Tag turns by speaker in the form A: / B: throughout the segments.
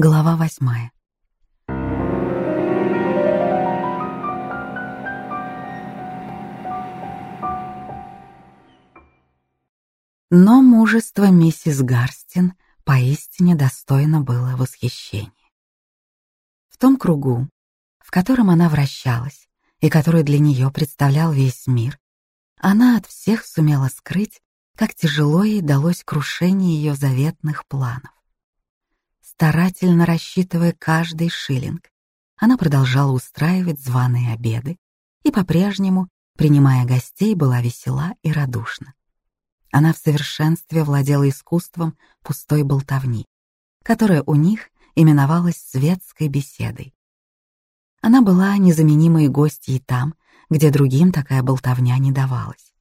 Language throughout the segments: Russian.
A: Глава восьмая. Но мужество миссис Гарстин поистине достойно было восхищения. В том кругу, в котором она вращалась и который для нее представлял весь мир, она от всех сумела скрыть, как тяжело ей далось крушение ее заветных планов. Старательно рассчитывая каждый шиллинг, она продолжала устраивать званые обеды и по-прежнему, принимая гостей, была весела и радушна. Она в совершенстве владела искусством пустой болтовни, которая у них именовалась светской беседой. Она была незаменимой гостьей там, где другим такая болтовня не давалась.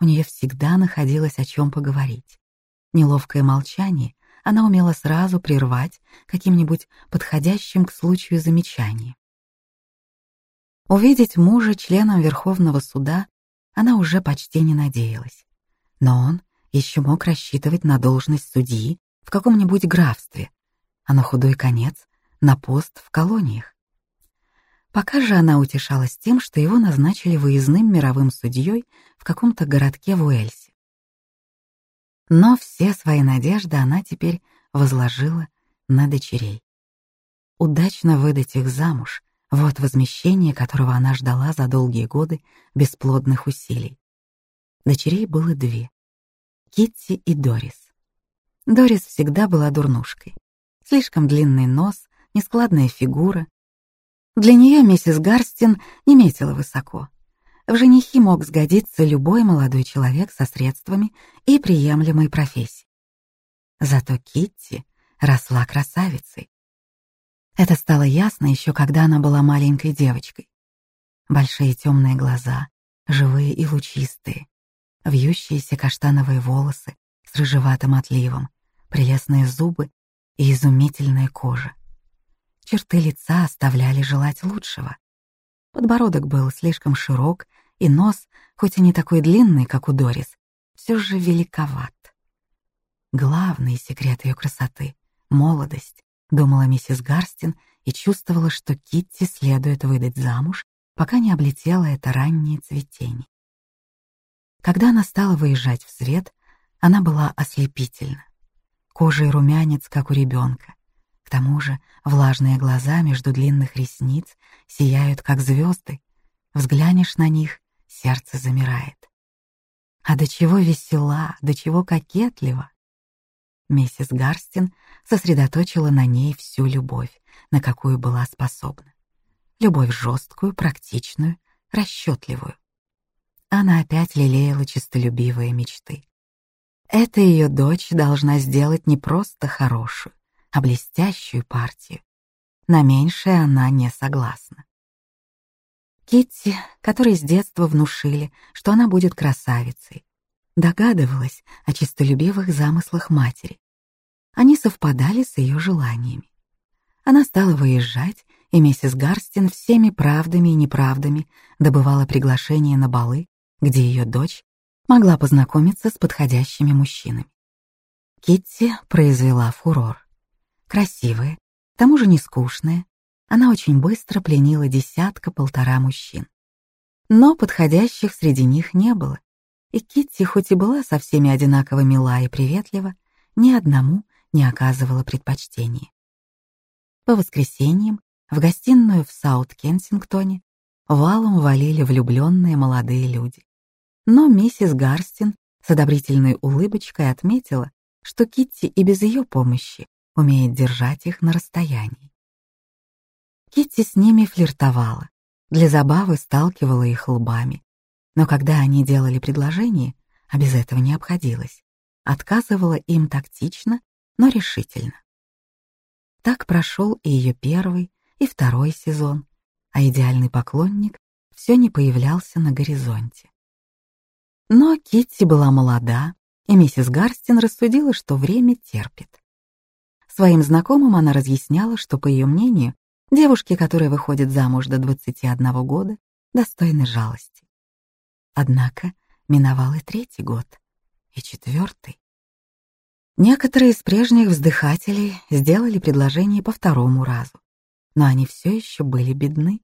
A: У нее всегда находилось о чем поговорить. Неловкое молчание она умела сразу прервать каким-нибудь подходящим к случаю замечанием. Увидеть мужа членом Верховного суда она уже почти не надеялась. Но он еще мог рассчитывать на должность судьи в каком-нибудь графстве, а на худой конец — на пост в колониях. Пока же она утешалась тем, что его назначили выездным мировым судьей в каком-то городке в Уэльсе. Но все свои надежды она теперь возложила на дочерей. Удачно выдать их замуж — вот возмещение, которого она ждала за долгие годы бесплодных усилий. Дочерей было две — Китти и Дорис. Дорис всегда была дурнушкой. Слишком длинный нос, нескладная фигура. Для нее миссис Гарстин не метила высоко. В женихи мог сгодиться любой молодой человек со средствами и приемлемой профессией. Зато Китти росла красавицей. Это стало ясно еще когда она была маленькой девочкой. Большие темные глаза, живые и лучистые, вьющиеся каштановые волосы с рыжеватым отливом, прелестные зубы и изумительная кожа. Черты лица оставляли желать лучшего. Подбородок был слишком широк, и нос, хоть и не такой длинный, как у Дорис, все же великоват. Главный секрет ее красоты — молодость, думала миссис Гарстин и чувствовала, что Китти следует выдать замуж, пока не облетело это раннее цветение. Когда она стала выезжать в свет, она была ослепительна. Кожа и румянец, как у ребенка. К тому же влажные глаза между длинных ресниц сияют, как звезды. Взглянешь на них, сердце замирает. А до чего весела, до чего кокетлива. Миссис Гарстин сосредоточила на ней всю любовь, на какую была способна. Любовь жесткую, практичную, расчетливую. Она опять лелеяла честолюбивые мечты. Эта ее дочь должна сделать не просто хорошую, а блестящую партию. На меньшее она не согласна. Китти, которой с детства внушили, что она будет красавицей, догадывалась о честолюбивых замыслах матери. Они совпадали с ее желаниями. Она стала выезжать, и миссис Гарстин всеми правдами и неправдами добывала приглашения на балы, где ее дочь могла познакомиться с подходящими мужчинами. Китти произвела фурор. Красивая, к тому же не скучная, она очень быстро пленила десятка-полтора мужчин. Но подходящих среди них не было, и Китти, хоть и была со всеми одинаково мила и приветлива, ни одному не оказывала предпочтения. По воскресеньям в гостиную в Саут-Кенсингтоне валом валили влюбленные молодые люди. Но миссис Гарстин с одобрительной улыбочкой отметила, что Китти и без ее помощи умеет держать их на расстоянии. Китти с ними флиртовала, для забавы сталкивала их лбами, но когда они делали предложение, а без этого не обходилось, отказывала им тактично, но решительно. Так прошел и ее первый, и второй сезон, а идеальный поклонник все не появлялся на горизонте. Но Китти была молода, и миссис Гарстин рассудила, что время терпит. Своим знакомым она разъясняла, что, по ее мнению, девушки, которые выходят замуж до 21 года, достойны жалости. Однако миновал и третий год, и четвертый. Некоторые из прежних вздыхателей сделали предложение по второму разу, но они все еще были бедны.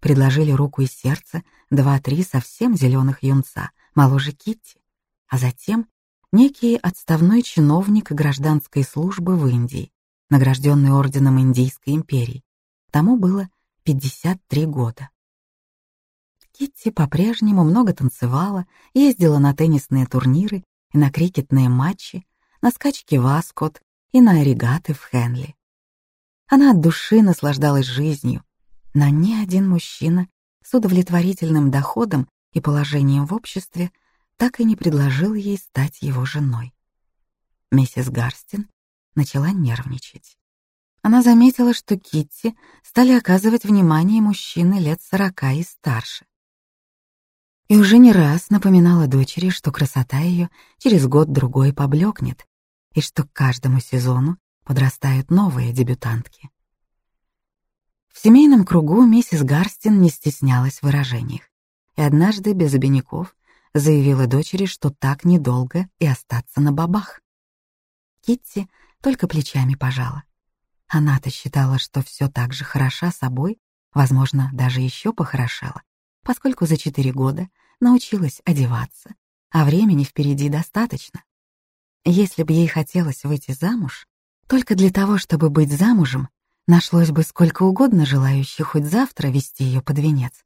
A: Предложили руку и сердце два-три совсем зеленых юнца, моложе Китти, а затем некий отставной чиновник гражданской службы в Индии, награжденный орденом Индийской империи. Тому было 53 года. Китти по-прежнему много танцевала, ездила на теннисные турниры и на крикетные матчи, на скачки в Аскот и на регаты в Хенли. Она от души наслаждалась жизнью, но ни один мужчина с удовлетворительным доходом и положением в обществе так и не предложил ей стать его женой. Миссис Гарстин начала нервничать. Она заметила, что Китти стали оказывать внимание мужчины лет сорока и старше. И уже не раз напоминала дочери, что красота ее через год-другой поблекнет, и что к каждому сезону подрастают новые дебютантки. В семейном кругу миссис Гарстин не стеснялась в выражениях, и однажды без обиняков заявила дочери, что так недолго и остаться на бабах. Китти только плечами пожала. Она-то считала, что все так же хороша собой, возможно, даже еще похорошела, поскольку за четыре года научилась одеваться, а времени впереди достаточно. Если бы ей хотелось выйти замуж, только для того, чтобы быть замужем, нашлось бы сколько угодно желающих хоть завтра вести ее под венец.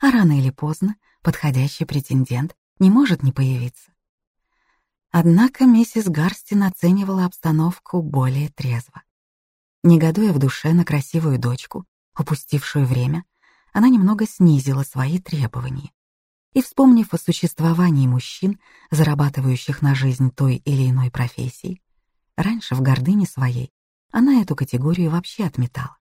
A: А рано или поздно подходящий претендент не может не появиться. Однако миссис Гарстин оценивала обстановку более трезво. Негодуя в душе на красивую дочку, упустившую время, она немного снизила свои требования. И, вспомнив о существовании мужчин, зарабатывающих на жизнь той или иной профессией, раньше в гордыне своей она эту категорию вообще отметала.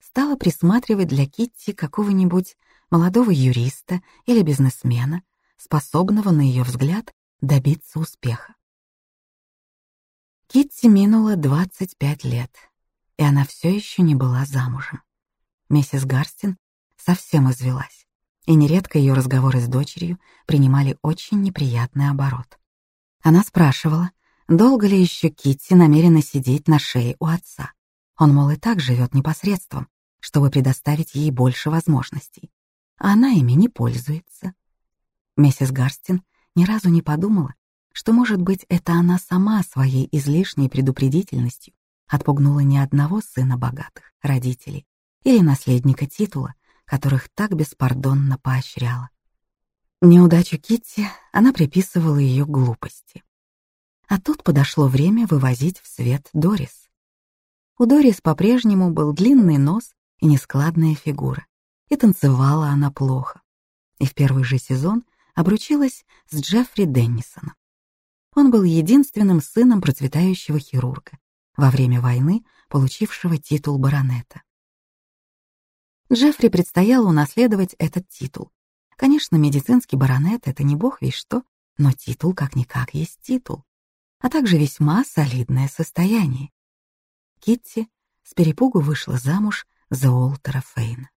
A: Стала присматривать для Китти какого-нибудь молодого юриста или бизнесмена, способного, на ее взгляд, добиться успеха. Китти минуло 25 лет, и она все еще не была замужем. Миссис Гарстин совсем извелась, и нередко ее разговоры с дочерью принимали очень неприятный оборот. Она спрашивала, долго ли еще Китти намерена сидеть на шее у отца. Он, мол, и так живет непосредством, чтобы предоставить ей больше возможностей. А она ими не пользуется. Миссис Гарстин ни разу не подумала, что, может быть, это она сама своей излишней предупредительностью отпугнула ни одного сына богатых родителей или наследника титула, которых так беспардонно поощряла. Неудачу Китти она приписывала ее глупости. А тут подошло время вывозить в свет Дорис. У Дорис по-прежнему был длинный нос и нескладная фигура, и танцевала она плохо. И в первый же сезон обручилась с Джеффри Деннисоном. Он был единственным сыном процветающего хирурга, во время войны получившего титул баронета. Джеффри предстояло унаследовать этот титул. Конечно, медицинский баронет — это не бог весь что, но титул как-никак есть титул, а также весьма солидное состояние. Китти с перепугу вышла замуж за Уолтера Фейна.